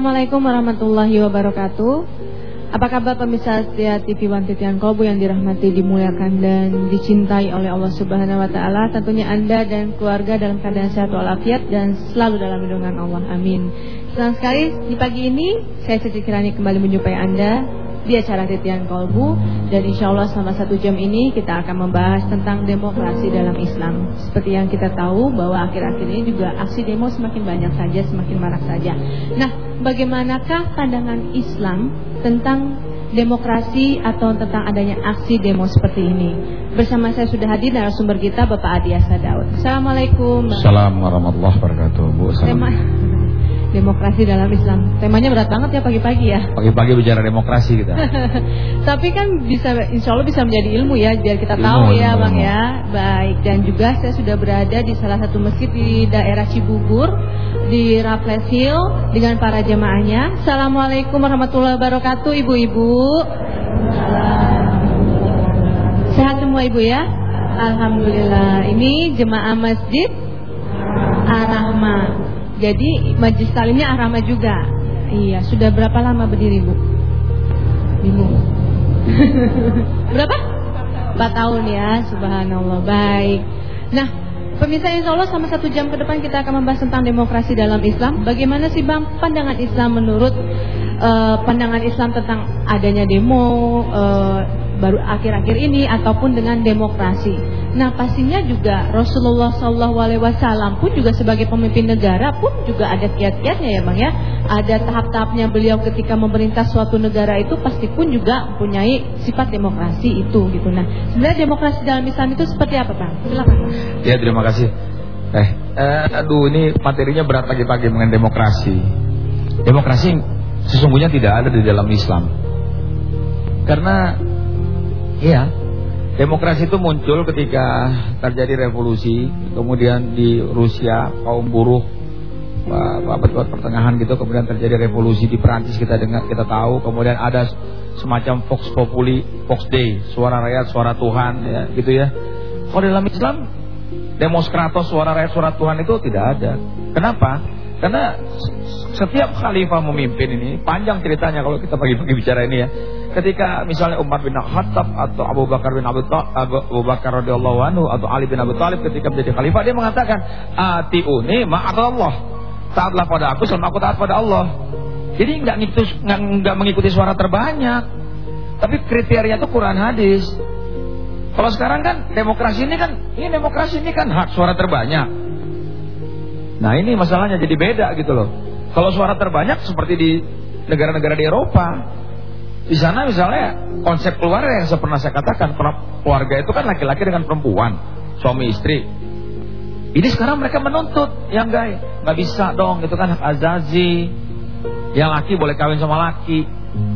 Assalamualaikum warahmatullahi wabarakatuh. Apa kabar pemirsa setia TV One Titian Kolbu yang dirahmati, dimuliakan dan dicintai oleh Allah Subhanahu wa taala. Tentunya Anda dan keluarga dalam keadaan sehat walafiat dan selalu dalam lindungan Allah. Amin. Senang sekali di pagi ini saya Cici Kirani kembali menjumpai Anda di acara Titian Kolbu dan insya Allah selama satu jam ini kita akan membahas tentang demokrasi dalam Islam. Seperti yang kita tahu bahwa akhir-akhir ini juga aksi demo semakin banyak saja, semakin marak saja. Nah, bagaimanakah pandangan Islam tentang demokrasi atau tentang adanya aksi demo seperti ini? Bersama saya sudah hadir narasumber kita Bapak Adiasa Daud. Assalamualaikum. Assalamualaikum warahmatullahi wabarakatuh. Bu. Assalamualaikum demokrasi dalam Islam. Temanya berat banget ya pagi-pagi ya. Pagi-pagi bicara demokrasi kita. Tapi kan bisa insya Allah bisa menjadi ilmu ya biar kita ilmu, tahu ya ilmu, Bang ilmu. ya. Baik dan juga saya sudah berada di salah satu masjid di daerah Cibubur di Raffles Hill dengan para jemaahnya. Assalamualaikum warahmatullahi wabarakatuh ibu-ibu. Sehat semua ibu ya. Alhamdulillah. Ini jemaah masjid Ar-Rahmah. Jadi majlis talimnya Arama juga. Iya, sudah berapa lama berdiri, Bu? Bingung. berapa? 4 tahun ya, subhanallah. Baik. Nah, Pemirsa insya Allah sama satu jam ke depan kita akan membahas tentang demokrasi dalam Islam. Bagaimana sih bang pandangan Islam menurut uh, pandangan Islam tentang adanya demo uh, baru akhir-akhir ini ataupun dengan demokrasi. Nah pastinya juga Rasulullah SAW pun juga sebagai pemimpin negara pun juga ada kiat-kiatnya ya bang ya. Ada tahap-tahapnya beliau ketika memerintah suatu negara itu pasti pun juga mempunyai sifat demokrasi itu gitu. Nah sebenarnya demokrasi dalam Islam itu seperti apa bang? Silakan. Ya terima kasih. Eh, eh aduh ini materinya berat pagi-pagi mengenai demokrasi. Demokrasi sesungguhnya tidak ada di dalam Islam. Karena iya Demokrasi itu muncul ketika terjadi revolusi, kemudian di Rusia kaum buruh abad pertengahan gitu, kemudian terjadi revolusi di Perancis kita dengar, kita tahu, kemudian ada semacam Vox Populi, Vox Dei, suara rakyat, suara Tuhan, ya, gitu ya. Kalau dalam Islam, Demoskratos, suara rakyat, suara Tuhan itu tidak ada. Kenapa? Karena setiap khalifah memimpin ini panjang ceritanya kalau kita pagi-pagi bicara ini ya. Ketika misalnya Umar bin Khattab atau Abu Bakar bin Abu, Abu Bakar radhiyallahu anhu atau Ali bin Abi Thalib ketika menjadi khalifah dia mengatakan atiuni Allah. Taatlah pada aku selama aku taat pada Allah. Jadi nggak ngikuti nggak mengikuti suara terbanyak. Tapi kriteria itu Quran hadis. Kalau sekarang kan demokrasi ini kan ini demokrasi ini kan hak suara terbanyak. Nah ini masalahnya jadi beda gitu loh. Kalau suara terbanyak seperti di negara-negara di Eropa, di sana misalnya konsep keluarga yang saya pernah saya katakan keluarga itu kan laki-laki dengan perempuan, suami istri. Ini sekarang mereka menuntut yang gay, nggak bisa dong, itu kan hak azazi. Yang laki boleh kawin sama laki.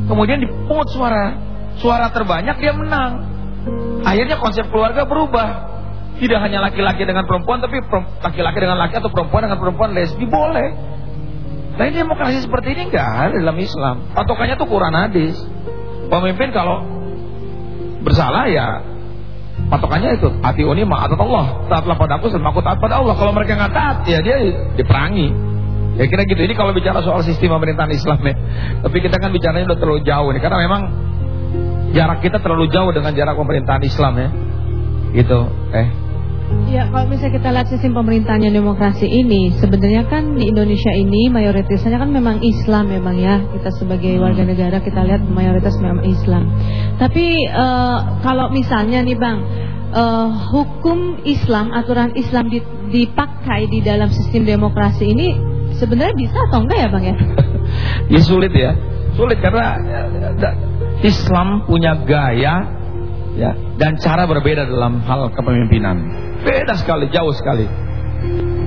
Kemudian dipungut suara, suara terbanyak dia menang. Akhirnya konsep keluarga berubah. Tidak hanya laki-laki dengan perempuan, tapi laki-laki dengan laki atau perempuan dengan perempuan lesbi boleh. Nah ini demokrasi seperti ini enggak ada dalam Islam. Patokannya tuh Quran hadis. Pemimpin kalau bersalah ya patokannya itu hati uni ma'atat Allah. Taatlah pada aku selama aku taat pada Allah. Kalau mereka nggak taat ya dia diperangi. Ya kira gitu. Ini kalau bicara soal sistem pemerintahan Islam ya. Tapi kita kan bicaranya udah terlalu jauh nih karena memang jarak kita terlalu jauh dengan jarak pemerintahan Islam ya. Gitu. Eh Ya, kalau misalnya kita lihat sistem pemerintahannya demokrasi ini, sebenarnya kan di Indonesia ini mayoritasnya kan memang Islam memang ya. Kita sebagai warga negara kita lihat mayoritas memang Islam. Tapi uh, kalau misalnya nih Bang, uh, hukum Islam, aturan Islam dipakai di dalam sistem demokrasi ini sebenarnya bisa atau enggak ya Bang ya? ya sulit ya. Sulit karena uh, Islam punya gaya ya dan cara berbeda dalam hal kepemimpinan. Beda sekali, jauh sekali.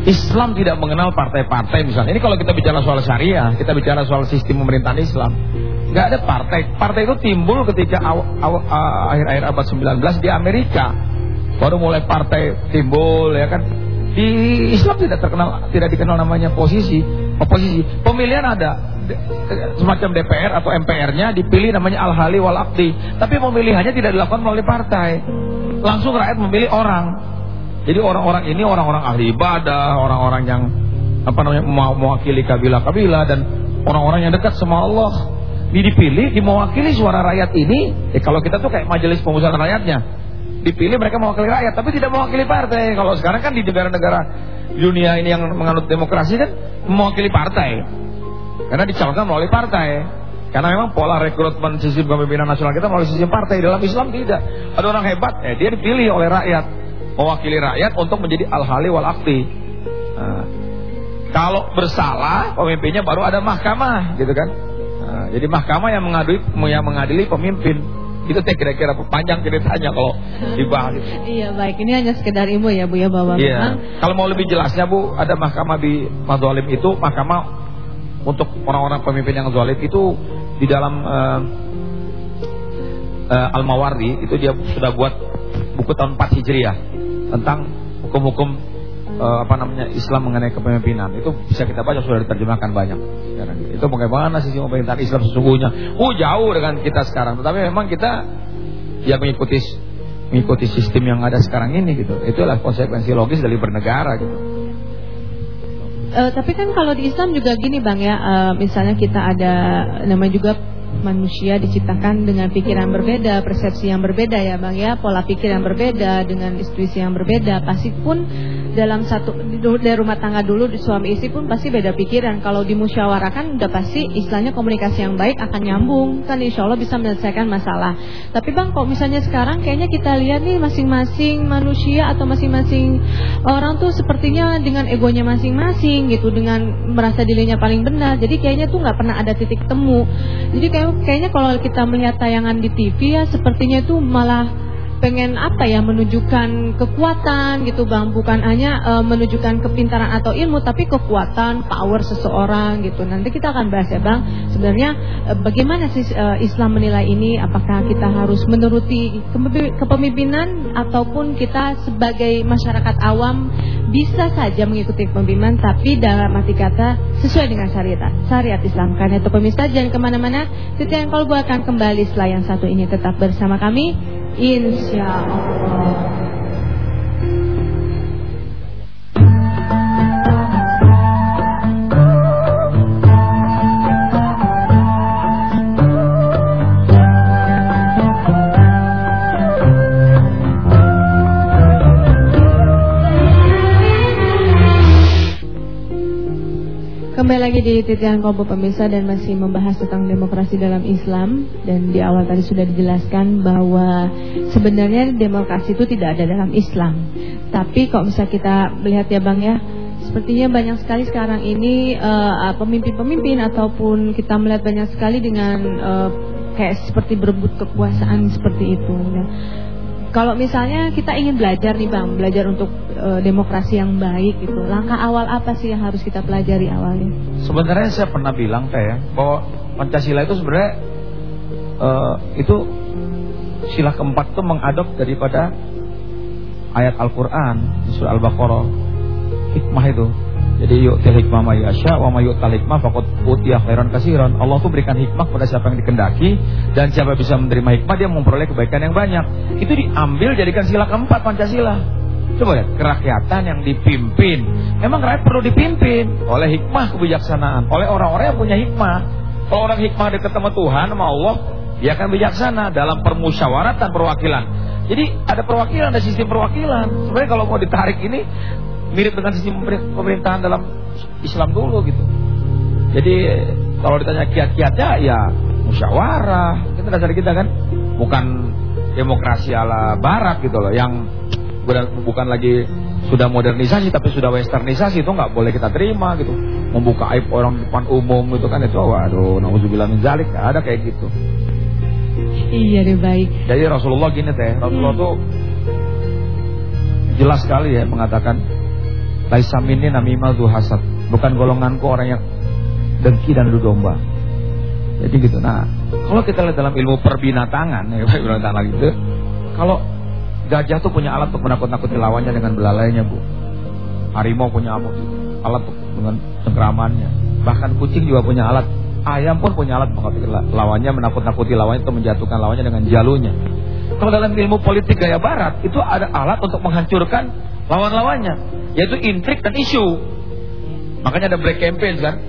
Islam tidak mengenal partai-partai misalnya. Ini kalau kita bicara soal syariah, kita bicara soal sistem pemerintahan Islam. Nggak ada partai. Partai itu timbul ketika akhir-akhir abad 19 di Amerika. Baru mulai partai timbul ya kan. Di Islam tidak terkenal tidak dikenal namanya posisi, oposisi. Pemilihan ada semacam DPR atau MPR-nya dipilih namanya al-hali wal aqdi. Tapi pemilihannya tidak dilakukan melalui partai. Langsung rakyat memilih orang. Jadi orang-orang ini orang-orang ahli ibadah, orang-orang yang apa namanya mewakili kabilah-kabilah dan orang-orang yang dekat sama Allah. Ini dipilih, dimewakili suara rakyat ini. Eh, kalau kita tuh kayak majelis pemusatan rakyatnya. Dipilih mereka mewakili rakyat, tapi tidak mewakili partai. Kalau sekarang kan di negara-negara dunia ini yang menganut demokrasi kan mewakili partai. Karena dicalonkan melalui partai. Karena memang pola rekrutmen sistem kepemimpinan nasional kita melalui sistem partai. Dalam Islam tidak. Ada orang hebat, eh, dia dipilih oleh rakyat. Mewakili rakyat untuk menjadi al-hali wal akti. Nah, kalau bersalah, pemimpinnya baru ada mahkamah, gitu kan. Nah, jadi mahkamah yang mengadili, yang mengadili pemimpin. Itu teh kira-kira panjang ceritanya kalau dibahas. iya baik, ini hanya sekedar ilmu ya Bu ya bahwa iya. memang. Kalau mau lebih jelasnya Bu, ada mahkamah di Madzalim itu mahkamah untuk orang-orang pemimpin yang zalim itu di dalam uh, uh, Al-Mawardi itu dia sudah buat buku tahun 4 Hijriah tentang hukum-hukum uh, apa namanya Islam mengenai kepemimpinan. Itu bisa kita baca sudah diterjemahkan banyak sekarang. Itu bagaimana sisi pemerintahan Islam sesungguhnya. Uh jauh dengan kita sekarang, tetapi memang kita ya mengikuti mengikuti sistem yang ada sekarang ini gitu. Itulah konsekuensi logis dari bernegara gitu. Uh, tapi kan kalau di Islam juga gini bang ya, uh, misalnya kita ada namanya juga manusia diciptakan dengan pikiran berbeda, persepsi yang berbeda ya bang ya, pola pikir yang berbeda dengan institusi yang berbeda, pasti pun dalam satu dari rumah tangga dulu di suami istri pun pasti beda pikiran. Kalau dimusyawarakan udah pasti istilahnya komunikasi yang baik akan nyambung kan insya Allah bisa menyelesaikan masalah. Tapi bang kok misalnya sekarang kayaknya kita lihat nih masing-masing manusia atau masing-masing orang tuh sepertinya dengan egonya masing-masing gitu dengan merasa dirinya paling benar. Jadi kayaknya tuh nggak pernah ada titik temu. Jadi kayak kayaknya kalau kita melihat tayangan di TV ya sepertinya itu malah pengen apa ya menunjukkan kekuatan gitu bang? Bukan hanya uh, menunjukkan kepintaran atau ilmu tapi kekuatan power seseorang gitu. Nanti kita akan bahas ya bang. Sebenarnya uh, bagaimana sih uh, Islam menilai ini? Apakah kita harus menuruti kepemimpinan ataupun kita sebagai masyarakat awam bisa saja mengikuti kepemimpinan tapi dalam arti kata sesuai dengan syariat syariat Islam? Karena itu pemirsa jangan ke mana-mana. Yang kalau akan kembali setelah yang satu ini. Tetap bersama kami insya Allah Kembali lagi di titian kompo pemirsa dan masih membahas tentang demokrasi dalam Islam dan di awal tadi sudah dijelaskan bahwa sebenarnya demokrasi itu tidak ada dalam Islam. Tapi kok bisa kita melihat ya Bang ya, sepertinya banyak sekali sekarang ini eh, pemimpin-pemimpin uh, ataupun kita melihat banyak sekali dengan uh, kayak seperti berebut kekuasaan seperti itu. Ya. Kalau misalnya kita ingin belajar nih Bang, belajar untuk e, demokrasi yang baik gitu. Langkah awal apa sih yang harus kita pelajari awalnya? Sebenarnya saya pernah bilang teh ya, bahwa Pancasila itu sebenarnya e, itu sila keempat itu mengadop daripada ayat Al-Qur'an surah Al-Baqarah. Hikmah itu. Jadi yuk hikmah ma yasha wa ma yu'tal hikmah faqad utiya khairan katsiran. Allah tuh berikan hikmah kepada siapa yang dikendaki dan siapa bisa menerima hikmah dia memperoleh kebaikan yang banyak. Itu diambil jadikan sila keempat Pancasila. Coba lihat kerakyatan yang dipimpin. Memang rakyat perlu dipimpin oleh hikmah kebijaksanaan, oleh orang-orang yang punya hikmah. Kalau orang hikmah dekat sama Tuhan, sama Allah, dia akan bijaksana dalam permusyawaratan perwakilan. Jadi ada perwakilan, ada sistem perwakilan. Sebenarnya kalau mau ditarik ini mirip dengan sistem pemerintahan dalam Islam dulu gitu. Jadi kalau ditanya kiat-kiatnya ya musyawarah, itu dasar kita kan, bukan demokrasi ala barat gitu loh yang bukan lagi sudah modernisasi tapi sudah westernisasi itu nggak boleh kita terima gitu. Membuka aib orang di depan umum itu kan itu waduh nauzubillah min zalik ada kayak gitu. Iya deh baik. Jadi Rasulullah gini teh, Rasulullah hmm. tuh jelas sekali ya mengatakan Laisa minni namimah du hasad. Bukan golonganku orang yang dengki dan adu domba. Jadi gitu. Nah, kalau kita lihat dalam ilmu perbinatangan, ya perbinatangan lagi itu, kalau gajah tuh punya alat untuk menakut-nakuti lawannya dengan belalainya, Bu. Harimau punya alat dengan cengkramannya. Bahkan kucing juga punya alat. Ayam pun punya alat mengakuti lawannya, menakut-nakuti lawannya atau menjatuhkan lawannya dengan jalunya. Kalau dalam ilmu politik gaya barat, itu ada alat untuk menghancurkan lawan-lawannya, yaitu intrik dan isu. Makanya ada black campaign kan,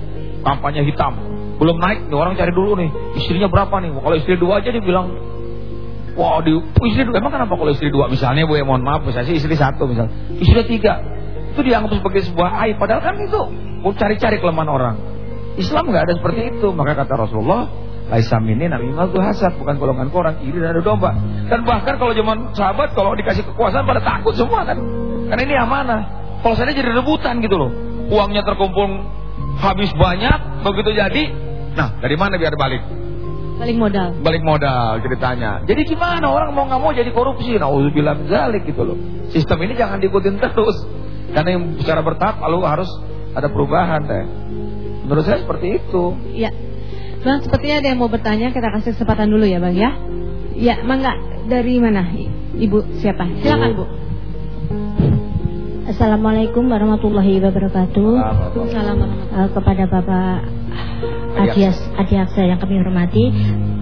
kampanye hitam. belum naik nih orang cari dulu nih istrinya berapa nih kalau istri dua aja dia wah di istri dua emang kenapa kalau istri dua misalnya bu ya mohon maaf misalnya istri satu misal istri tiga itu dianggap sebagai sebuah aib padahal kan itu mau cari-cari kelemahan orang Islam nggak ada seperti itu maka kata Rasulullah Laisa ini namimah hasad bukan golongan orang iri dan ada domba. Dan bahkan kalau zaman sahabat kalau dikasih kekuasaan pada takut semua kan. Karena ini amanah. Kalau saya jadi rebutan gitu loh. Uangnya terkumpul habis banyak, begitu jadi, nah dari mana biar balik? Balik modal. Balik modal ceritanya. Jadi gimana orang mau nggak mau jadi korupsi? Nah, bilang zalik gitu loh. Sistem ini jangan diikutin terus. Karena yang secara bertahap lalu harus ada perubahan teh. Menurut saya seperti itu. Ya. Bang, sepertinya ada yang mau bertanya, kita kasih kesempatan dulu ya, Bang ya. Ya, mangga dari mana? Ibu siapa? Silakan, Bu. Assalamualaikum warahmatullahi wabarakatuh. Waalaikumsalam uh, kepada Bapak Adias Adiaksa yang kami hormati.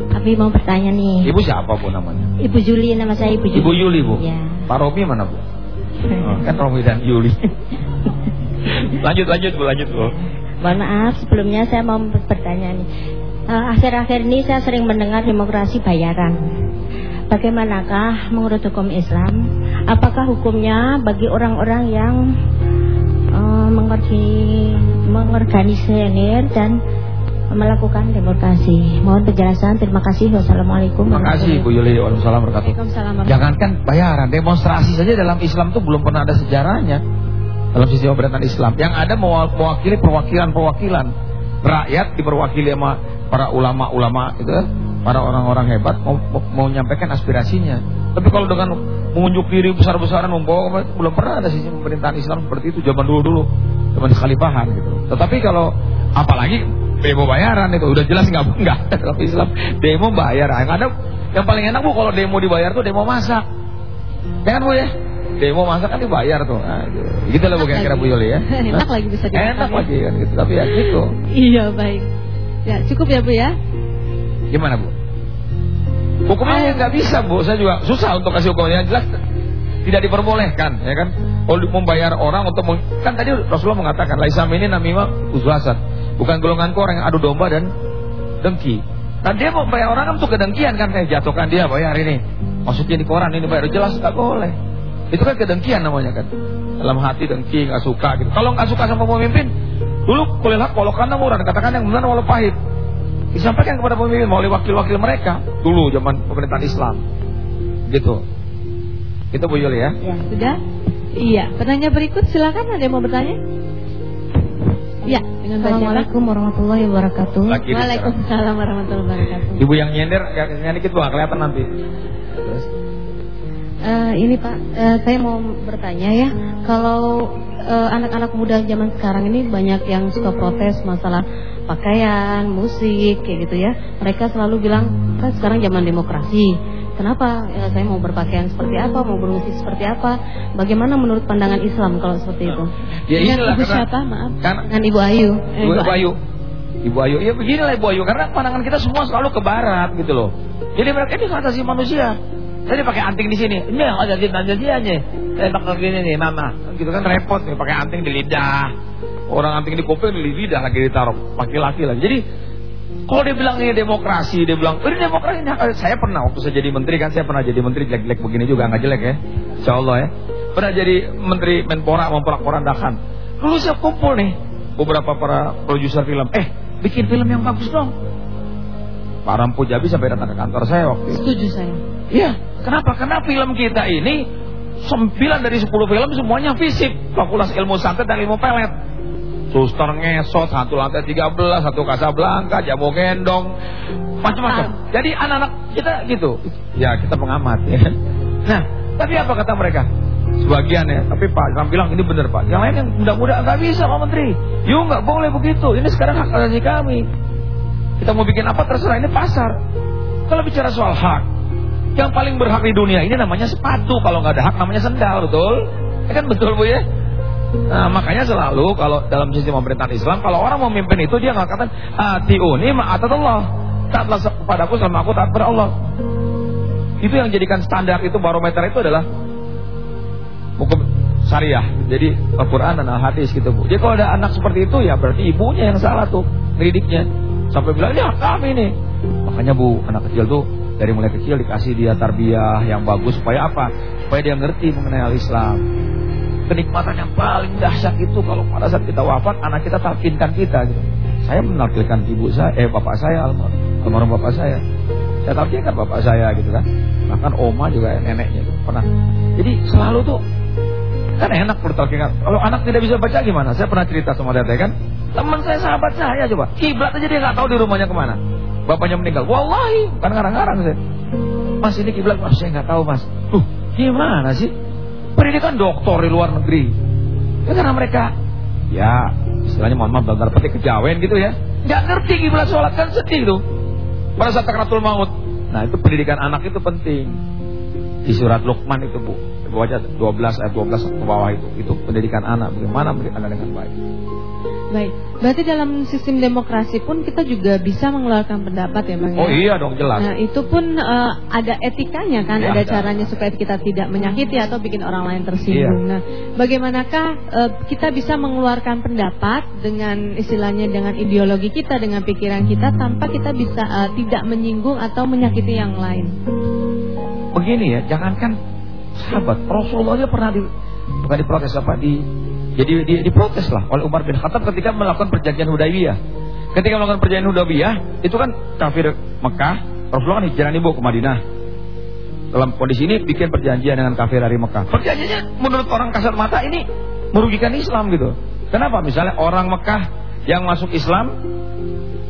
Kami mau bertanya nih. Ibu siapa Bu namanya? Ibu Juli nama saya Ibu Juli. Ibu Yuli Bu. Ya. Pak Romi mana Bu? Oh, kan Romi dan Yuli. lanjut lanjut Bu, lanjut Bu. Mohon maaf sebelumnya saya mau bertanya nih. Eh, akhir-akhir uh, ini saya sering mendengar demokrasi bayaran. Bagaimanakah menurut hukum Islam? Apakah hukumnya bagi orang-orang yang uh, mengorganisir dan melakukan demokrasi? Mohon penjelasan. Terima kasih. Wassalamualaikum. Terima kasih Bu Yuli. Waalaikumsalam warahmatullahi Jangankan bayaran, demonstrasi saja dalam Islam itu belum pernah ada sejarahnya dalam sisi pemerintahan Islam. Yang ada mewakili perwakilan-perwakilan rakyat diperwakili sama para ulama-ulama itu para orang-orang hebat mau, mau menyampaikan aspirasinya. Tapi kalau dengan mengunjuk diri besar-besaran membawa belum pernah ada sisi pemerintahan Islam seperti itu zaman dulu-dulu, zaman khalifahan gitu. Tetapi kalau apalagi demo bayaran itu udah jelas nggak enggak dalam Islam demo bayar. Yang ada yang paling enak bu kalau demo dibayar tuh demo masak. Ya kan bu ya? Demo masak kan dibayar tuh. Nah, gitu. gitu lah bu kira-kira Bu Yuli ya. enak lagi bisa dimakan. Enak lagi kan gitu. Tapi ya gitu. Iya baik. Ya cukup ya bu ya. Gimana bu? Hukumnya nggak bisa bu, saya juga susah untuk kasih hukumnya jelas tidak diperbolehkan, ya kan? Kalau membayar orang untuk kan tadi Rasulullah mengatakan laisam ini namanya uzwasat, bukan golongan orang yang adu domba dan dengki. Nah dia mau bayar orang kan untuk kedengkian kan kayak jatuhkan dia bayar ini, maksudnya di koran ini bayar jelas nggak boleh. Itu kan kedengkian namanya kan. Dalam hati dengki nggak suka gitu. Kalau nggak suka sama pemimpin, dulu kulilah kalau karena murah katakan yang benar walau pahit. Disampaikan kepada pemimpin oleh wakil-wakil mereka dulu zaman pemerintahan Islam. Gitu. Itu Bu Yuli ya. Ya, sudah? Iya. Penanya berikut silakan ada yang mau bertanya? Ya, dengan Assalamualaikum warahmatullahi wabarakatuh. Waalaikumsalam warahmatullahi wabarakatuh. Ibu yang nyender, yang dikit Bu, kelihatan nanti. Terus. Uh, ini Pak, uh, saya mau bertanya ya, kalau anak-anak uh, muda zaman sekarang ini banyak yang suka protes masalah pakaian, musik, kayak gitu ya. Mereka selalu bilang, kan sekarang zaman demokrasi. Kenapa ya, saya mau berpakaian seperti apa, mau bermusik seperti apa? Bagaimana menurut pandangan Islam kalau seperti itu? Ya Dengan Ibu siapa? Maaf. Kan, Dengan Ibu Ayu. Eh, Ibu, Ibu Ayu. Ibu Ayu. Ya beginilah Ibu Ayu. Karena pandangan kita semua selalu ke barat gitu loh. Jadi mereka ini fantasi manusia. Tadi pakai anting di sini. Ini yang ada di aja. Eh bakal gini nih, mama. Gitu kan repot nih pakai anting di lidah. Orang anting di kuping di lidah lagi ditaruh. Laki-laki lagi. Jadi kalau dia bilang ini demokrasi, dia bilang ini demokrasi. Ini saya pernah waktu saya jadi menteri kan saya pernah jadi menteri jelek-jelek begini juga nggak jelek ya, Insya Allah ya. Pernah jadi menteri menpora memporak-porandakan. Dulu saya kumpul nih beberapa para produser film. Eh bikin film yang bagus dong. Pak Rampu Jabi sampai datang ke kantor saya waktu itu. Setuju saya. Iya, kenapa? Karena film kita ini 9 dari 10 film semuanya fisik, fakultas ilmu santet dan ilmu pelet. Suster ngesot, satu lantai 13, satu Casablanca, jamu gendong, macam-macam. Jadi anak-anak kita gitu. Ya kita pengamat ya. Nah, tapi apa kata mereka? Sebagian ya, tapi Pak Ilham bilang ini benar Pak. Yang lain yang muda-muda nggak bisa Pak Menteri. Yuk nggak boleh begitu. Ini sekarang hak asasi kami. Kita mau bikin apa terserah ini pasar. Kalau bicara soal hak, yang paling berhak di dunia ini namanya sepatu. Kalau nggak ada hak namanya sendal, betul? Ya kan betul bu ya? Nah, makanya selalu kalau dalam sistem pemerintahan Islam, kalau orang mau memimpin itu dia mengatakan atiuni Allah Taatlah kepadaku sama aku taat kepada Allah. Itu yang jadikan standar itu barometer itu adalah hukum syariah. Jadi Al-Qur'an dan Al-Hadis gitu, Bu. Jadi kalau ada anak seperti itu ya berarti ibunya yang salah tuh ngedidiknya. Sampai bilang, ya kami nih. Makanya bu, anak kecil tuh dari mulai kecil dikasih dia tarbiyah yang bagus supaya apa? Supaya dia ngerti mengenai al-Islam. Kenikmatan yang paling dahsyat itu kalau pada saat kita wafat anak kita talkinkan kita gitu. Saya menalkinkan ibu saya, eh bapak saya almarhum bapak saya. Saya talkinkan bapak saya gitu kan. Bahkan oma juga neneknya itu pernah. Jadi selalu tuh kan enak bertalkinkan. Kalau anak tidak bisa baca gimana? Saya pernah cerita sama teteh kan. Teman saya sahabat saya coba. Kiblat aja dia nggak tahu di rumahnya ke mana. Bapaknya meninggal. Wallahi, bukan ngarang-ngarang saya. Mas ini kiblat, mas saya nggak tahu mas. Tuh, gimana sih? Pendidikan doktor di luar negeri. Ya, karena mereka, ya istilahnya mohon maaf dalam petik kejawen gitu ya. Nggak ngerti kiblat sholat kan sedih tuh. Pada saat takratul maut. Nah itu pendidikan anak itu penting. Di surat Luqman itu bu, baca 12 ayat 12 ke bawah itu, itu pendidikan anak. Bagaimana mendidik anak dengan baik. Baik, berarti dalam sistem demokrasi pun kita juga bisa mengeluarkan pendapat ya Bang ya? Oh iya dong jelas. Nah itu pun uh, ada etikanya kan, ya, ada ada. caranya supaya kita tidak menyakiti atau bikin orang lain tersinggung. Iya. Nah bagaimanakah uh, kita bisa mengeluarkan pendapat dengan istilahnya dengan ideologi kita, dengan pikiran kita tanpa kita bisa uh, tidak menyinggung atau menyakiti yang lain? Begini ya, jangankan sahabat, Rasulullah aja pernah di bukan diprotes apa di jadi di, diprotes lah oleh Umar bin Khattab ketika melakukan perjanjian Hudaybiyah. Ketika melakukan perjanjian Hudaybiyah, itu kan kafir Mekah, Rasulullah kan hijrah ibu ke Madinah. Dalam kondisi ini bikin perjanjian dengan kafir dari Mekah. Perjanjiannya menurut orang kasat mata ini merugikan Islam gitu. Kenapa? Misalnya orang Mekah yang masuk Islam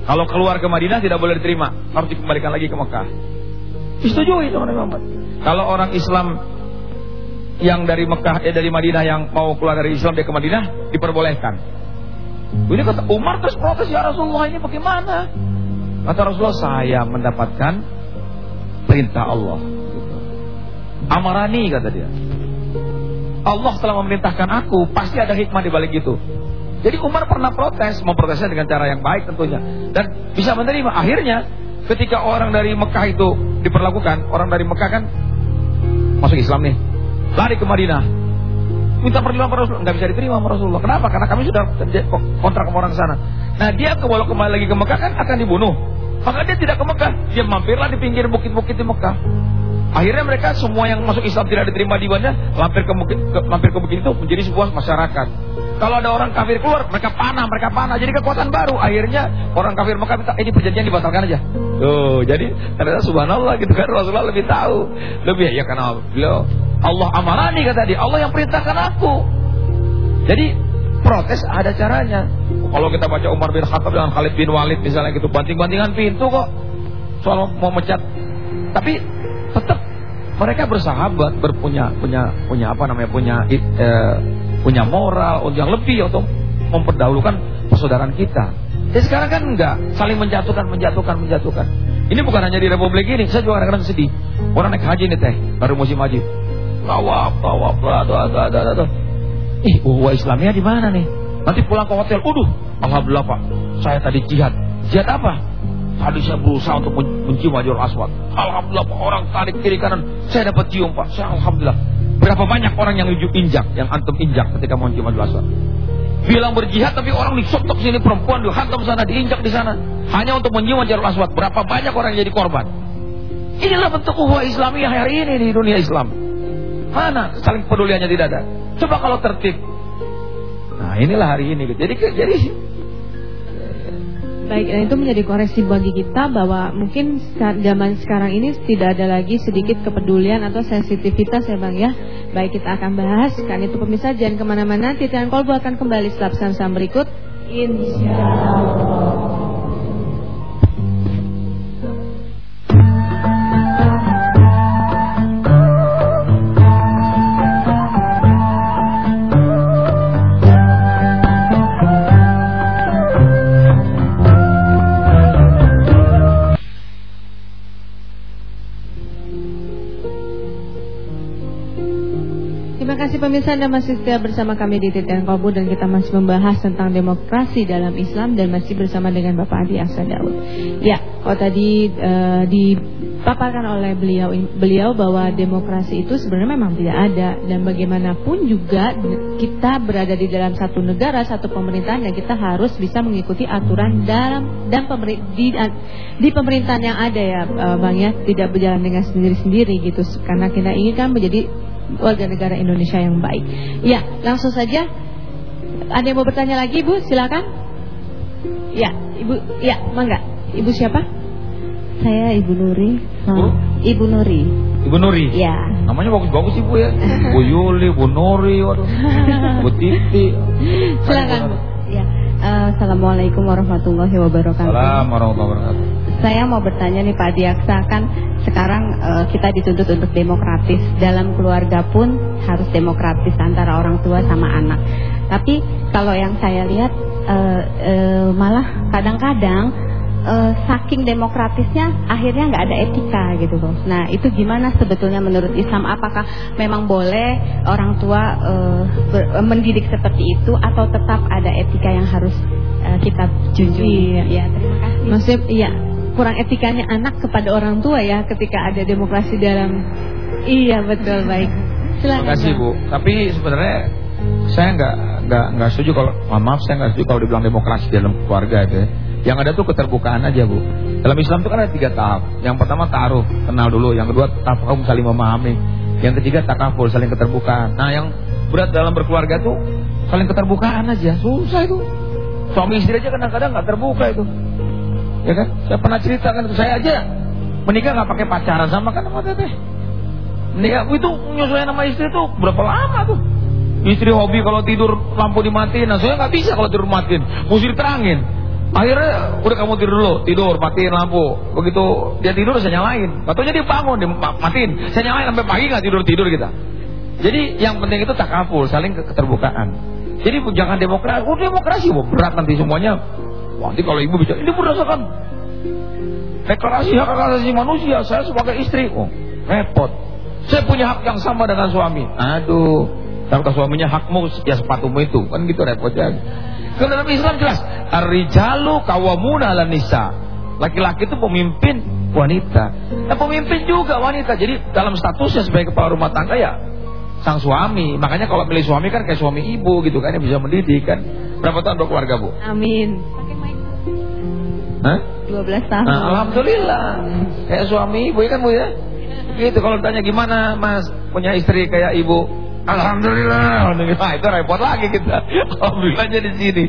kalau keluar ke Madinah tidak boleh diterima, harus dikembalikan lagi ke Mekah. Disetujui Nabi Muhammad. Kalau orang Islam yang dari Mekah eh dari Madinah yang mau keluar dari Islam dia ke Madinah diperbolehkan. Ini kata Umar terus protes ya Rasulullah ini bagaimana? Kata Rasulullah saya mendapatkan perintah Allah. Amarani kata dia. Allah telah memerintahkan aku, pasti ada hikmah di balik itu. Jadi Umar pernah protes, memprotesnya dengan cara yang baik tentunya dan bisa menerima. Akhirnya ketika orang dari Mekah itu diperlakukan, orang dari Mekah kan masuk Islam nih, lari ke Madinah. Minta perlindungan pada Rasulullah, nggak bisa diterima sama Rasulullah. Kenapa? Karena kami sudah kontrak sama orang sana. Nah dia kalau kembali lagi ke Mekah kan akan dibunuh. Maka dia tidak ke Mekah, dia mampirlah di pinggir bukit-bukit di Mekah. Akhirnya mereka semua yang masuk Islam tidak diterima di Madinah, mampir ke bukit, ke, mampir ke bukit itu menjadi sebuah masyarakat. Kalau ada orang kafir keluar, mereka panah, mereka panah. Jadi kekuatan baru. Akhirnya orang kafir Mekah minta, ini perjanjian dibatalkan aja. Tuh, jadi ternyata subhanallah gitu kan Rasulullah lebih tahu. Lebih ya karena beliau Allah amarani kata dia, Allah yang perintahkan aku. Jadi protes ada caranya. Kalau kita baca Umar bin Khattab dengan Khalid bin Walid misalnya gitu banting-bantingan pintu kok soal mau mecat. Tapi tetap mereka bersahabat, berpunya punya punya apa namanya punya eh, punya moral yang lebih untuk memperdahulukan persaudaraan kita. Jadi sekarang kan enggak saling menjatuhkan, menjatuhkan, menjatuhkan. Ini bukan hanya di Republik ini, saya juga kadang-kadang sedih. Orang naik haji nih teh, baru musim haji. Tawaf, tawaf, ada, ada, ada. Ih, uhuah Islamnya di mana nih? Nanti pulang ke hotel, uduh, alhamdulillah pak, saya tadi jihad. Jihad apa? Tadi saya berusaha untuk mencium wajur aswad. Alhamdulillah pak, orang tarik kiri kanan, saya dapat cium pak. Saya alhamdulillah. Berapa banyak orang yang injak, yang antum injak ketika mau cium wajur aswad? Bilang berjihad tapi orang disotok sini perempuan dihantam sana diinjak di sana hanya untuk menyium wajur aswad. Berapa banyak orang yang jadi korban? Inilah bentuk uhuah Islamiyah hari ini di dunia Islam. Mana saling peduliannya tidak ada? Coba kalau tertib. Nah inilah hari ini. Jadi jadi Baik, dan itu menjadi koreksi bagi kita bahwa mungkin zaman sekarang ini tidak ada lagi sedikit kepedulian atau sensitivitas ya Bang ya. Baik, kita akan bahas, kan itu pemirsa jangan ke mana-mana, titian kolbu akan kembali setelah pesan berikut. Insya Allah. Pemirsa Anda masih setia bersama kami di Titian Kolbu dan kita masih membahas tentang demokrasi dalam Islam dan masih bersama dengan Bapak Adi Aksa Daud. Ya, kalau tadi uh, dipaparkan oleh beliau beliau bahwa demokrasi itu sebenarnya memang tidak ada dan bagaimanapun juga kita berada di dalam satu negara, satu pemerintahan dan kita harus bisa mengikuti aturan dalam dan di, di pemerintahan yang ada ya uh, Bang ya, tidak berjalan dengan sendiri-sendiri gitu karena kita ingin kan menjadi warga negara Indonesia yang baik. Ya, langsung saja. Ada yang mau bertanya lagi, Bu? Silakan. Ya, Ibu. Ya, mangga. Ibu siapa? Saya Ibu Nuri. Bu? Ibu Nuri. Ibu Nuri. Ya. Namanya bagus-bagus Ibu ya. Bu Yuli, Bu Nuri, waduh. Bu Titi. Silakan, Bu. Ya. Uh, Assalamualaikum warahmatullahi wabarakatuh. Assalamualaikum warahmatullahi wabarakatuh. Saya mau bertanya nih Pak Diaksa kan sekarang uh, kita dituntut untuk demokratis dalam keluarga pun harus demokratis antara orang tua sama anak. Tapi kalau yang saya lihat uh, uh, malah kadang-kadang uh, saking demokratisnya akhirnya nggak ada etika gitu loh. Nah itu gimana sebetulnya menurut Islam? Apakah memang boleh orang tua uh, ber, uh, mendidik seperti itu atau tetap ada etika yang harus uh, kita junjung? Iya. Ya terima kasih. Maksudnya iya kurang etikanya anak kepada orang tua ya ketika ada demokrasi dalam. Iya betul baik. Silakan. Terima kasih Bu. Tapi sebenarnya saya nggak nggak nggak setuju kalau maaf saya nggak setuju kalau dibilang demokrasi dalam keluarga itu. Ya. Yang ada tuh keterbukaan aja bu. Dalam Islam itu kan ada tiga tahap. Yang pertama taruh, kenal dulu. Yang kedua tafahum saling memahami. Yang ketiga takaful saling keterbukaan. Nah yang berat dalam berkeluarga tuh saling keterbukaan aja. Susah itu. Suami istri aja kadang-kadang nggak terbuka itu. Ya kan? Saya pernah cerita kan saya aja menikah nggak pakai pacaran sama kan sama teteh. Menikah itu menyesuaikan nama istri tuh berapa lama tuh? Istri hobi kalau tidur lampu dimatiin, nah saya nggak bisa kalau tidur matiin, mesti diterangin. Akhirnya udah kamu tidur dulu, tidur, matiin lampu. Begitu dia tidur saya nyalain. Katanya dia bangun, dia matiin. Saya nyalain sampai pagi nggak tidur tidur kita. Jadi yang penting itu takaful, saling keterbukaan. Jadi jangan demokrasi, oh demokrasi berat nanti semuanya. Nanti kalau ibu bicara ini berdasarkan deklarasi hak asasi manusia, saya sebagai istri, oh repot. Saya punya hak yang sama dengan suami. Aduh, kata suaminya hakmu ya sepatumu itu, kan gitu repotnya. Kalau dalam Islam jelas, ar-rijalu kawamuna 'alan nisa. Laki-laki itu pemimpin wanita. Nah, pemimpin juga wanita. Jadi dalam statusnya sebagai kepala rumah tangga ya sang suami. Makanya kalau milih suami kan kayak suami ibu gitu kan yang bisa mendidik kan. Berapa tahun berkeluarga, Bu? Amin. Hah? 12 tahun. Nah, alhamdulillah. Kayak suami ibu ya kan, Bu ya? Gitu kalau ditanya gimana, Mas, punya istri kayak ibu? Alhamdulillah. Nah, itu repot lagi kita. Alhamdulillahnya di sini.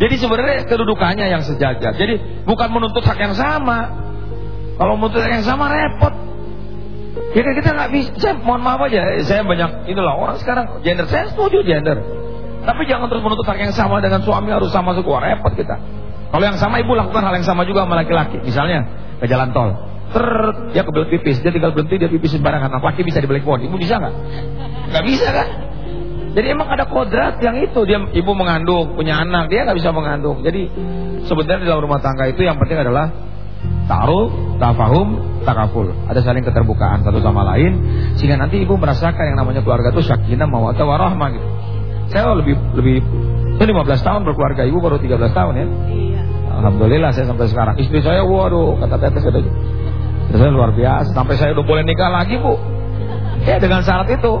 Jadi sebenarnya kedudukannya yang sejajar. Jadi bukan menuntut hak yang sama. Kalau menuntut hak yang sama repot. Ya kita nggak bisa. Saya mohon maaf aja. Saya banyak itulah orang sekarang gender. Saya setuju gender. Tapi jangan terus menuntut hak yang sama dengan suami harus sama suku. Repot kita. Kalau yang sama ibu lakukan hal yang sama juga sama laki-laki. Misalnya ke jalan tol. Ter, dia kebelet pipis, dia tinggal berhenti dia pipis sembarangan. Nah, laki bisa dibalik pohon, ibu bisa nggak? Nggak bisa kan? Jadi emang ada kodrat yang itu dia ibu mengandung punya anak dia nggak bisa mengandung. Jadi sebenarnya dalam rumah tangga itu yang penting adalah taruh, tafahum, takaful. Ada saling keterbukaan satu sama lain sehingga nanti ibu merasakan yang namanya keluarga itu sakinah mawaddah warahmah gitu. Saya lebih lebih saya 15 tahun berkeluarga, ibu baru 13 tahun ya. Iya. Alhamdulillah saya sampai sekarang. Istri saya waduh kata teteh sudah saya luar biasa. Sampai saya udah boleh nikah lagi bu. Ya dengan syarat itu.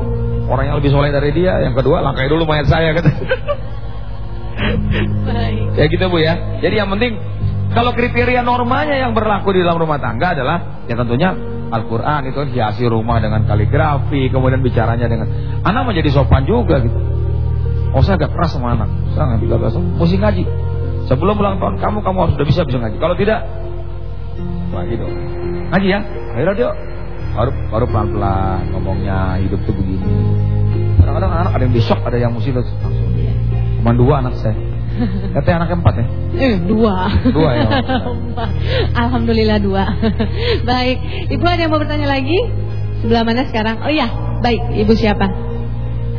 Orang yang lebih soleh dari dia. Yang kedua langkai dulu mayat saya. Kata. ya gitu bu ya. Jadi yang penting. Kalau kriteria normanya yang berlaku di dalam rumah tangga adalah. Ya tentunya Al-Quran itu hiasi rumah dengan kaligrafi. Kemudian bicaranya dengan. Anak menjadi sopan juga gitu. Oh saya agak keras sama anak. Saya nggak bisa Mesti ngaji. Sebelum ulang tahun kamu, kamu harus sudah bisa bisa ngaji. Kalau tidak, wah gitu. Ngaji ya. Akhirnya dia baru baru pelan-pelan ngomongnya hidup tuh begini. Kadang-kadang anak ada yang besok, ada yang mesti langsung. Cuma dua anak saya. Katanya anaknya empat ya? Eh, dua. Dua ya. Alhamdulillah dua. baik, Ibu ada yang mau bertanya lagi? Sebelah mana sekarang? Oh iya, baik. Ibu siapa?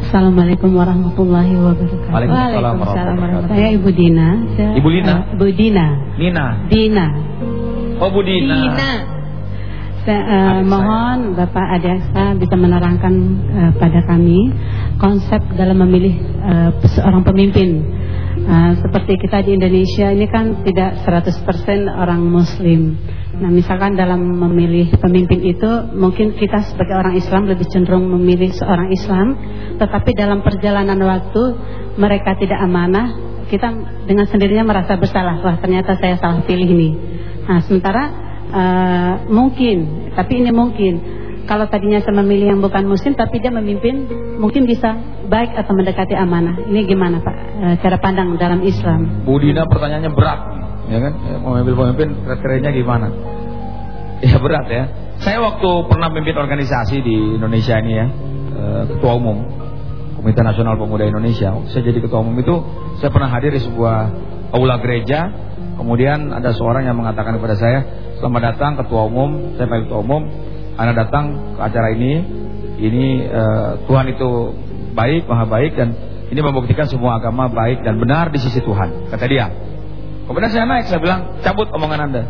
Assalamualaikum warahmatullahi wabarakatuh. Waalaikumsalam warahmatullahi wabarakatuh. Saya Ibu Dina. Saya, Ibu Lina? Uh, Bu Dina. Nina. Dina. Oh Bu Dina. Dina. Saya, uh, mohon Bapak Adiaksa bisa menerangkan uh, pada kami konsep dalam memilih uh, seorang pemimpin. Uh, seperti kita di Indonesia ini kan tidak 100% orang muslim. Nah, misalkan dalam memilih pemimpin itu mungkin kita sebagai orang Islam lebih cenderung memilih seorang Islam, tetapi dalam perjalanan waktu mereka tidak amanah, kita dengan sendirinya merasa bersalah, wah ternyata saya salah pilih ini. Nah, sementara uh, mungkin, tapi ini mungkin. Kalau tadinya saya memilih yang bukan muslim, tapi dia memimpin, mungkin bisa baik atau mendekati amanah. Ini gimana Pak, uh, cara pandang dalam Islam? Bu Dina pertanyaannya berat, ya kan? Ya, mau memilih pemimpin, kriteria gimana? Ya berat ya. Saya waktu pernah memimpin organisasi di Indonesia ini ya, uh, ketua umum Komite Nasional Pemuda Indonesia. Saya jadi ketua umum itu, saya pernah hadir di sebuah aula gereja. Kemudian ada seorang yang mengatakan kepada saya, Selamat datang ketua umum, saya Pak ketua umum. Anda datang ke acara ini. Ini uh, Tuhan itu baik, maha baik dan ini membuktikan semua agama baik dan benar di sisi Tuhan, kata dia. Kemudian saya naik, saya bilang, cabut omongan Anda.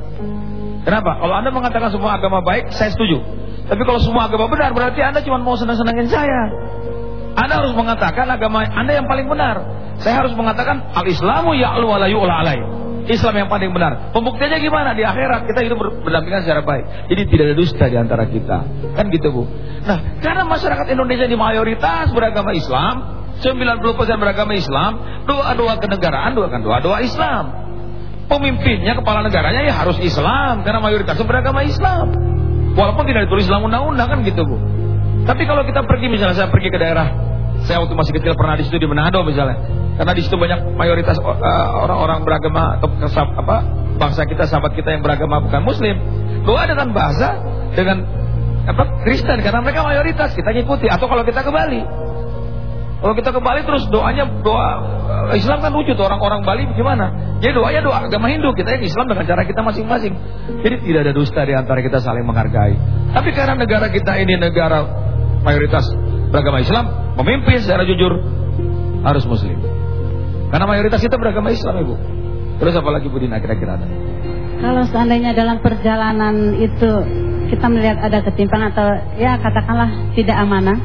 Kenapa? Kalau Anda mengatakan semua agama baik, saya setuju. Tapi kalau semua agama benar, berarti Anda cuma mau senang-senangin saya. Anda harus mengatakan agama Anda yang paling benar. Saya harus mengatakan al-Islamu ya'lu wa la yu'la alai. Islam yang paling benar. Pembuktiannya gimana? Di akhirat kita hidup berdampingan secara baik. Jadi tidak ada dusta di antara kita. Kan gitu Bu. Nah, karena masyarakat Indonesia di mayoritas beragama Islam, 90% beragama Islam, doa-doa kenegaraan, doakan doa-doa Islam. Pemimpinnya, kepala negaranya ya harus Islam, karena mayoritas beragama Islam. Walaupun tidak ditulis dalam undang-undang kan gitu Bu. Tapi kalau kita pergi misalnya saya pergi ke daerah, saya waktu masih kecil pernah di situ di Manado misalnya karena di situ banyak mayoritas uh, orang-orang beragama atau kesab, apa bangsa kita, sahabat kita yang beragama bukan Muslim. Doa dengan bahasa dengan apa Kristen karena mereka mayoritas kita ngikuti. Atau kalau kita ke Bali, kalau kita ke Bali terus doanya doa uh, Islam kan tuh orang-orang Bali gimana? Jadi doanya doa agama Hindu kita yang Islam dengan cara kita masing-masing. Jadi tidak ada dusta di antara kita saling menghargai. Tapi karena negara kita ini negara mayoritas beragama Islam, memimpin secara jujur harus Muslim. Karena mayoritas kita beragama Islam Ibu. Terus apa lagi Bu Dina kira-kira ada? Kalau seandainya dalam perjalanan itu kita melihat ada ketimpangan atau ya katakanlah tidak amanah,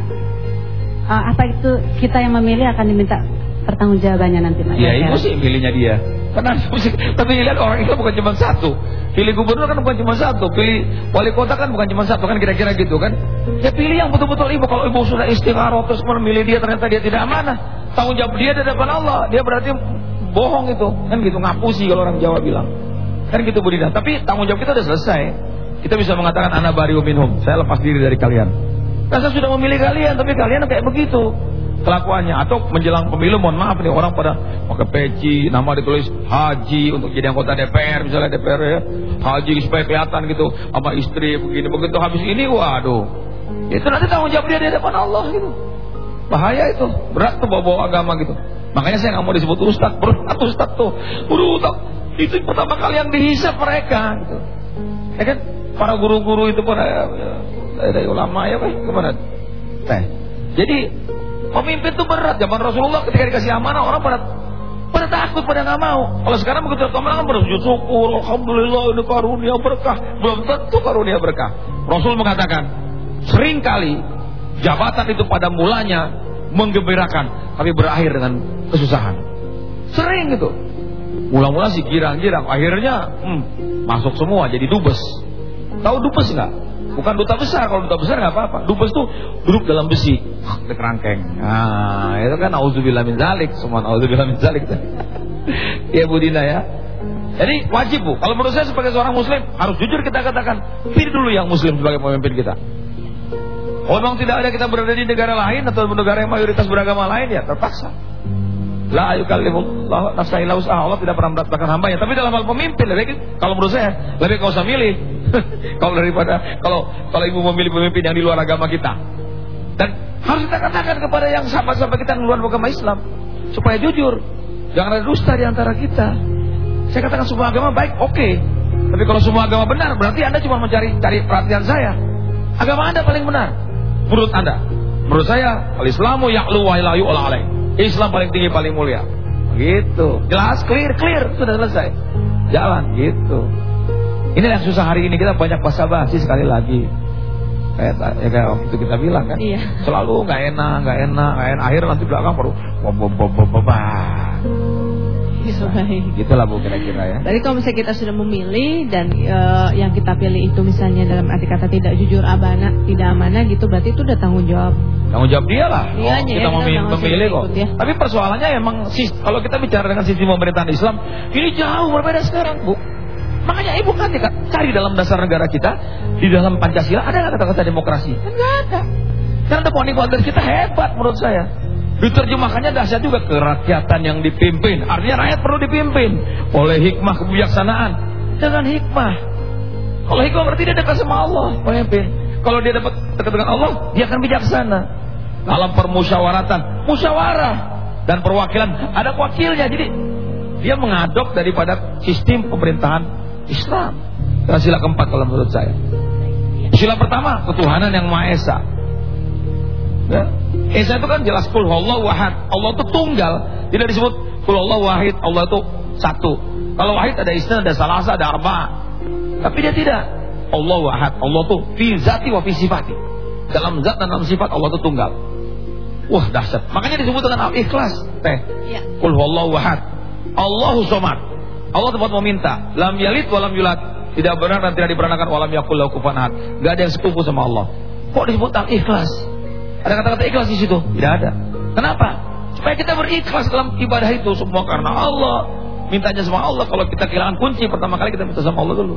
uh, apa itu kita yang memilih akan diminta pertanggungjawabannya nanti Pak? Iya, ibu sih pilihnya dia. Karena tapi lihat orang itu bukan cuma satu. Pilih gubernur kan bukan cuma satu, pilih wali kota kan bukan cuma satu kan kira-kira gitu kan. Ya pilih yang betul-betul ibu. Kalau ibu sudah istikharah terus memilih dia ternyata dia tidak amanah, tanggung jawab dia di depan Allah. Dia berarti bohong itu. Kan gitu ngapusi kalau orang Jawa bilang. Kan gitu Budina. Tapi tanggung jawab kita sudah selesai. Kita bisa mengatakan anak bariu minhum. Saya lepas diri dari kalian. Saya sudah memilih kalian, tapi kalian kayak begitu kelakuannya atau menjelang pemilu mohon maaf nih orang pada pakai peci nama ditulis haji untuk jadi anggota DPR misalnya DPR ya haji supaya kelihatan gitu sama istri begini begitu habis ini waduh itu nanti tanggung jawab dia di depan Allah gitu bahaya itu. Berat tuh bawa-bawa agama gitu. Makanya saya nggak mau disebut ustad berat ustad tuh. Ustad itu pertama kali yang dihisap mereka gitu. Ya kan? Para guru-guru itu pada ya, dari ulama ya pak. Ke mana teh jadi Pemimpin itu berat. Zaman Rasulullah ketika dikasih amanah orang pada pada takut, pada nggak mau. Kalau sekarang begitu amanah kan bersujud syukur, alhamdulillah ini karunia berkah. Belum tentu karunia berkah. Rasul mengatakan, sering kali jabatan itu pada mulanya menggembirakan, tapi berakhir dengan kesusahan. Sering gitu. Mula-mula sih girang-girang, akhirnya hmm, masuk semua jadi dubes. Tahu dubes nggak? Bukan duta besar, kalau duta besar nggak apa-apa. Dubes tuh duduk dalam besi, di kerangkeng. Nah, itu kan auzubillah min zalik, semua auzubillah min zalik. ya Budina ya. Jadi wajib Bu, kalau menurut saya sebagai seorang muslim harus jujur kita katakan, pilih dulu yang muslim sebagai pemimpin kita. Kalau memang tidak ada kita berada di negara lain atau negara yang mayoritas beragama lain ya terpaksa. La yukallifullah nafsa illa usaha. Allah tidak pernah memberatkan hambanya. Tapi dalam hal pemimpin, lebih, kalau menurut saya, lebih kau usah milih. kalau daripada kalau kalau ibu memilih pemimpin yang di luar agama kita. Dan harus kita katakan kepada yang sahabat-sahabat kita yang luar agama Islam supaya jujur. Jangan ada dusta di antara kita. Saya katakan semua agama baik, oke. Okay. Tapi kalau semua agama benar, berarti Anda cuma mencari cari perhatian saya. Agama Anda paling benar. Menurut Anda. Menurut saya, al-Islamu ya'lu wa la yu'la alaih. Islam paling tinggi paling mulia. Gitu. Jelas, clear, clear, sudah selesai. Jalan gitu. Ini yang susah hari ini kita banyak basa-basi sekali lagi. Kayak, ya kayak waktu itu kita bilang kan, Iya. selalu nggak enak, nggak enak, nggak enak. Akhir nanti belakang baru boboboboboba. Iya, baik. Gitulah bu kira-kira ya. Tadi kalau misalnya kita sudah memilih dan eh, yang kita pilih itu misalnya dalam arti kata tidak jujur abana, tidak amanah gitu berarti itu udah tanggung jawab. Tanggung jawab dia lah. Dianya kita ya, memilih, memilih kok. ikut ya. Tapi persoalannya emang kalau kita bicara dengan sistem pemerintahan Islam, ini jauh berbeda sekarang, Bu. Makanya ibu kan cari dalam dasar negara kita, di dalam Pancasila ada nggak kata-kata demokrasi? Kan nggak ada. Karena the founding fathers kita hebat menurut saya. Diterjemahkannya dahsyat juga kerakyatan yang dipimpin. Artinya rakyat perlu dipimpin oleh hikmah kebijaksanaan dengan hikmah. Kalau hikmah berarti dia dekat sama Allah, pemimpin. Kalau dia dapat dekat dengan Allah, dia akan bijaksana. Dalam permusyawaratan, musyawarah dan perwakilan ada wakilnya. Jadi dia mengadop daripada sistem pemerintahan Islam. Dan sila keempat kalau menurut saya. Sila pertama ketuhanan yang maha esa. Ya. Esa itu kan jelas kul Allah wahad. Allah itu tunggal, tidak disebut kul Allah wahid. Allah itu satu. Kalau wahid ada istilah, ada salasa, ada arba. Tapi dia tidak. Allah wahad. Allah itu fi zati wa fi sifati. Dalam zat dan dalam sifat Allah itu tunggal. Wah dahsyat. Makanya disebut dengan al-ikhlas. Teh. Iya. Kul huwallahu ahad. Allahu somad. Allah tempat meminta. Lam yalid walam yulad. Tidak benar dan tidak diperanakan walam yakul lahu kufuwan. Enggak ada yang sepupu sama Allah. Kok disebut al-ikhlas? Ada kata-kata ikhlas di situ? Tidak ada. Kenapa? Supaya kita berikhlas dalam ibadah itu semua karena Allah. Mintanya sama Allah. Kalau kita kehilangan kunci pertama kali kita minta sama Allah dulu.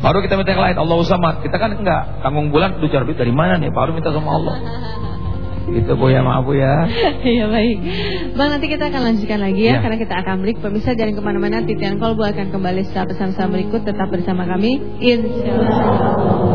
Baru kita minta yang lain. Allah samad. Kita kan enggak. Tanggung bulan itu cari duit dari mana nih? Baru minta sama Allah. Gitu Bu ya maaf Bu ya. Iya baik Bang nanti kita akan lanjutkan lagi ya, Ya. Karena kita akan break Pemirsa jangan ke mana-mana Titian Kolbu akan kembali setelah pesan-pesan berikut Tetap bersama kami Insya Allah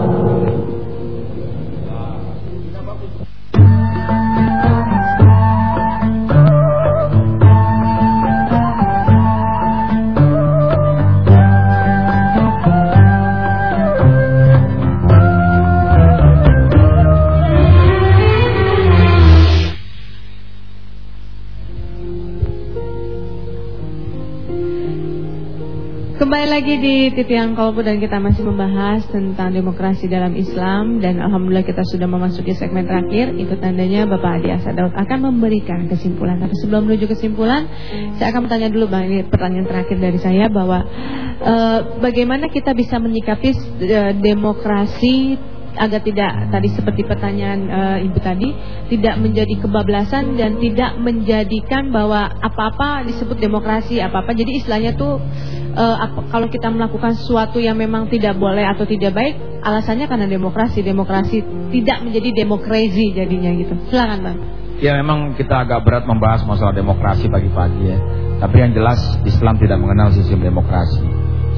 lagi di Titian Kolbu dan kita masih membahas tentang demokrasi dalam Islam. Dan Alhamdulillah kita sudah memasuki segmen terakhir. Itu tandanya Bapak Adi Asadaud akan memberikan kesimpulan. Tapi sebelum menuju kesimpulan saya akan bertanya dulu Bang. Ini pertanyaan terakhir dari saya bahwa eh, bagaimana kita bisa menyikapi eh, demokrasi agar tidak tadi seperti pertanyaan eh, ibu tadi tidak menjadi kebablasan dan tidak menjadikan bahwa apa-apa disebut demokrasi apa-apa. Jadi istilahnya tuh eh, apa- kalau kita melakukan sesuatu yang memang tidak boleh atau tidak baik alasannya karena demokrasi demokrasi tidak menjadi demokrasi jadinya gitu silakan bang Ya memang kita agak berat membahas masalah demokrasi pagi-pagi ya. Tapi yang jelas Islam tidak mengenal sistem demokrasi.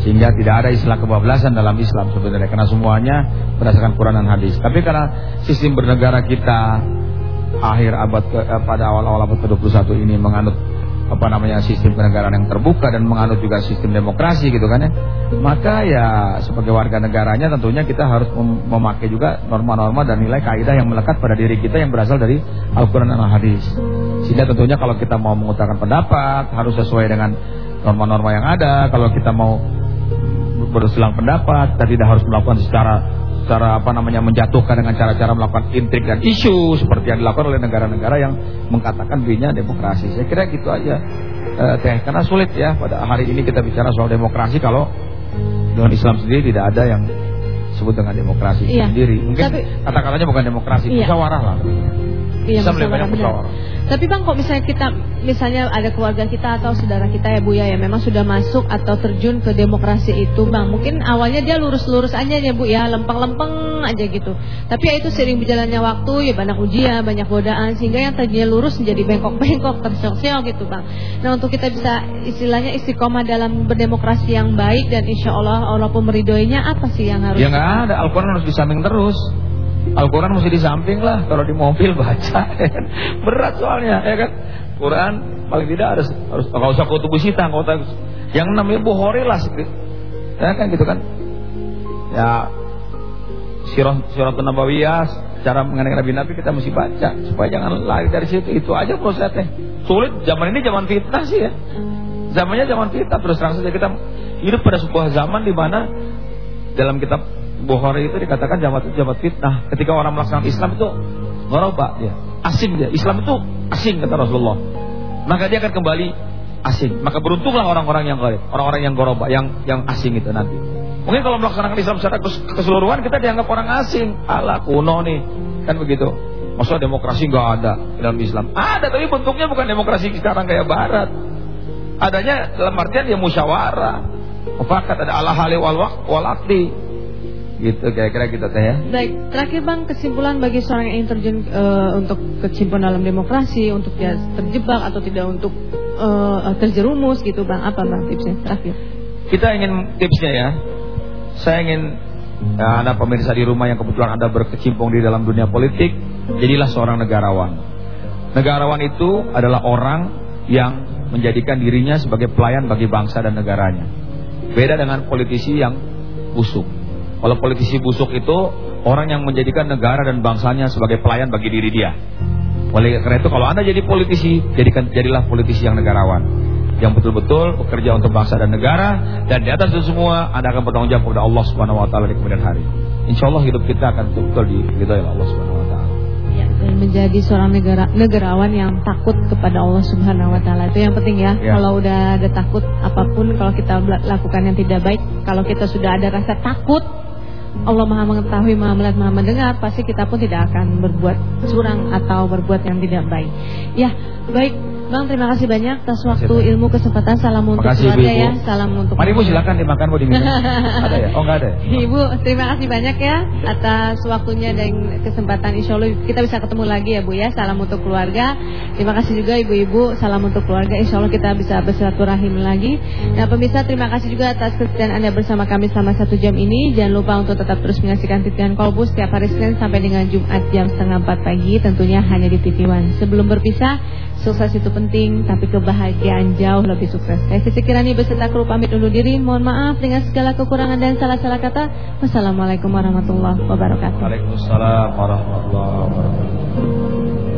Sehingga tidak ada istilah kebablasan dalam Islam sebenarnya karena semuanya berdasarkan Quran dan hadis. Tapi karena sistem bernegara kita akhir abad ke, eh, pada awal-awal abad ke-21 ini menganut apa namanya sistem kenegaraan yang terbuka dan menganut juga sistem demokrasi gitu kan ya. Maka ya sebagai warga negaranya tentunya kita harus mem- memakai juga norma-norma dan nilai kaidah yang melekat pada diri kita yang berasal dari Al-Qur'an dan Al-Hadis. Sehingga tentunya kalau kita mau mengutarakan pendapat harus sesuai dengan norma-norma yang ada. Kalau kita mau bersilang pendapat, kita tidak harus melakukan secara secara apa namanya menjatuhkan dengan cara-cara melakukan intrik dan isu seperti yang dilakukan oleh negara-negara yang mengatakan dirinya demokrasi. Saya kira gitu aja. Eh, teh karena sulit ya pada hari ini kita bicara soal demokrasi kalau dengan Islam sendiri tidak ada yang disebut dengan demokrasi Iya. sendiri. Mungkin Tapi- kata-katanya bukan demokrasi, Iya. musyawarah lah. Iya, musyawarah, banyak benar. Tapi bang, kok misalnya kita, misalnya ada keluarga kita atau saudara kita ya bu ya, yang memang sudah masuk atau terjun ke demokrasi itu, bang, mungkin awalnya dia lurus-lurus aja ya bu ya, lempeng-lempeng aja gitu. Tapi ya itu sering berjalannya waktu, ya banyak ujian, banyak godaan, sehingga yang tadinya lurus menjadi bengkok-bengkok, terseok-seok gitu bang. Nah untuk kita bisa istilahnya istiqomah dalam berdemokrasi yang baik dan insya Allah Allah pun meridhoinya apa sih yang harus? Ya nggak ada, Al-Quran harus di samping terus. Al-Quran mesti di samping lah, kalau di mobil baca. Berat soalnya, ya kan. Quran paling tidak harus harus nggak usah kutubu sita, yang namanya Bukhari lah, ya kan gitu kan. Ya sirah siratul nabawiyah, cara mengenai Nabi Nabi kita mesti baca supaya jangan lari dari situ. Itu aja prosesnya. Sulit zaman ini zaman fitnah sih ya. Zamannya zaman fitnah terus terang saja kita hidup pada sebuah zaman di mana dalam kitab Bukhari itu dikatakan jamat itu jamat fitnah. Ketika orang melaksanakan Islam itu ngoroba dia, asing dia. Islam itu asing kata Rasulullah. Maka dia akan kembali asing. Maka beruntunglah orang-orang yang gharib, orang-orang yang goroba, yang yang asing itu nanti. Mungkin kalau melaksanakan Islam secara keseluruhan kita dianggap orang asing. Ala kuno nih. Kan begitu. Masa demokrasi nggak ada dalam Islam? Ada, tapi bentuknya bukan demokrasi sekarang kayak Barat. Adanya dalam artian dia musyawarah. Mufakat ada ala hali wal. Gitu kira-kira kita teh ya. Baik, terakhir Bang kesimpulan bagi seorang yang terjun uh, untuk kecimpung dalam demokrasi, untuk dia terjebak atau tidak untuk uh, terjerumus gitu Bang. Apa Bang tipsnya terakhir? Kita ingin tipsnya ya. Saya ingin ya, Anda pemirsa di rumah yang kebetulan Anda berkecimpung di dalam dunia politik Jadilah seorang negarawan. Negarawan itu adalah orang yang menjadikan dirinya sebagai pelayan bagi bangsa dan negaranya. Beda dengan politisi yang busuk. Kalau politisi busuk itu orang yang menjadikan negara dan bangsanya sebagai pelayan bagi diri dia. Oleh karena itu kalau Anda jadi politisi, jadikan jadilah politisi yang negarawan. Yang betul-betul bekerja untuk bangsa dan negara dan di atas itu semua Anda akan bertanggung jawab kepada Allah Subhanahu wa taala di kemudian hari. Insya Allah hidup kita akan betul-betul diridhoi oleh Allah Subhanahu wa taala dan menjadi seorang negara negarawan yang takut kepada Allah Subhanahu wa taala. Itu yang penting ya. ya. Kalau udah ada takut apa pun kalau kita lakukan yang tidak baik, kalau kita sudah ada rasa takut Allah Maha mengetahui, Maha melihat, Maha mendengar, pasti kita pun tidak akan berbuat curang atau berbuat yang tidak baik. Ya, baik Bang, terima kasih banyak atas waktu kasih, ilmu kesempatan. Salam untuk kasih, keluarga Ibu. ya. Salam untuk Mari Ibu silakan dimakan mau diminum. ada ya? Oh enggak ada. Ibu, terima kasih banyak ya atas waktunya dan kesempatan. Insya Allah kita bisa ketemu lagi ya Bu ya. Salam untuk keluarga. Terima kasih juga Ibu-ibu. Salam untuk keluarga. Insya Allah kita bisa bersilaturahim lagi. Nah pemirsa terima kasih juga atas kesediaan Anda bersama kami selama satu jam ini. Jangan lupa untuk tetap terus menyaksikan titian kolbus setiap hari Senin sampai dengan Jumat jam setengah empat pagi. Tentunya hanya di TV One. Sebelum berpisah, sukses itu penting, tapi kebahagiaan jauh lebih sukses. Saya Sisi Kirani beserta kru pamit undur diri. Mohon maaf dengan segala kekurangan dan salah-salah kata. Wassalamualaikum warahmatullahi wabarakatuh. Waalaikumsalam warahmatullahi wabarakatuh.